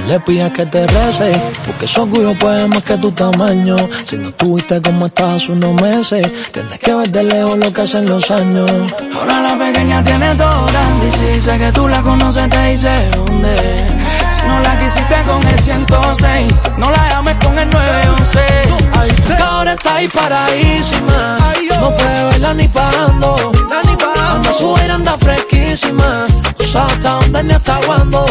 le pidas que te rece, porque su orgullo puede más que tu tamaño. Si no estuviste como estabas hace unos meses, tienes que ver de lejos lo que hacen los años. Ahora la pequeña tiene todo grande y si dice que tú la conoces te dice dónde. Si no la quisiste con el 106, no la llames con el 911. Ay, que ahora está ahí paradísima, no puede verla ni pagando. Anda su anda fresquísima, no sabe hasta dónde ni hasta cuándo.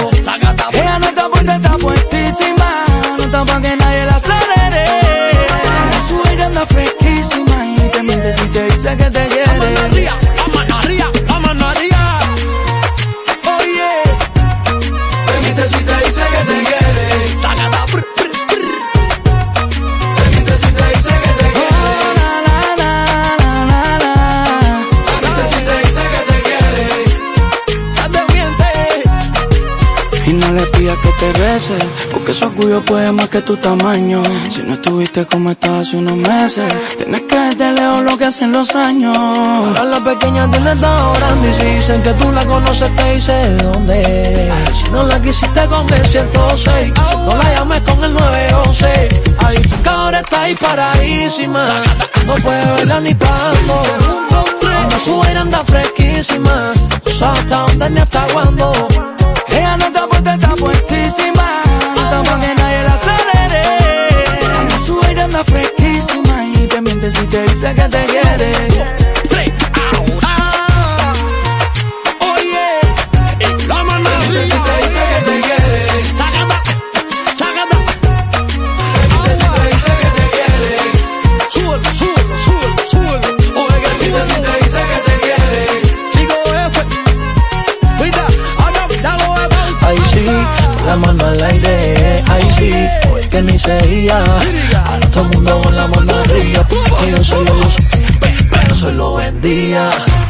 Y no le pidas que te bese, porque su orgullo puede más que tu tamaño. Si no estuviste como estabas hace unos meses, tienes que ver de lejos lo que hacen los años. Ahora la pequeña tiene todo grande y si dicen que tú la conoces te dice de dónde. Si no la quisiste con el 106, no la llames con el 911. Ay, que ahora está ahí paradísima, no puede verla ni pagando. Anda su anda fresquísima, no sabe hasta dónde ni hasta cuándo. Si te dice que te quiere. Oye, la mano te miente si te dice que te quiere. Te miente si te dice que te quiere. Súbelo, súbelo, súbelo, súbelo. Oye, que miente si te dice que te quiere. Chico F. Mira, ahora. Ahí sí, la mano al aire, ahí sí, hoy que ni se iba. Todo mundo con la mano arriba, soy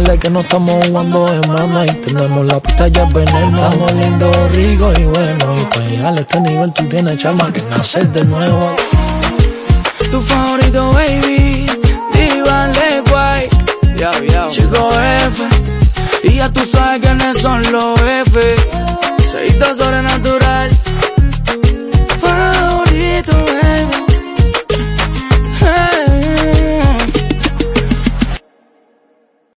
dale que no estamos jugando de mano y tenemos la pista ya veneno. Estamos lindos, ricos y buenos. Y pues a este nivel tú tienes chama que nacer de nuevo. Tu favorito, baby. Diva de guay. Chico F. Y ya tú sabes quiénes son los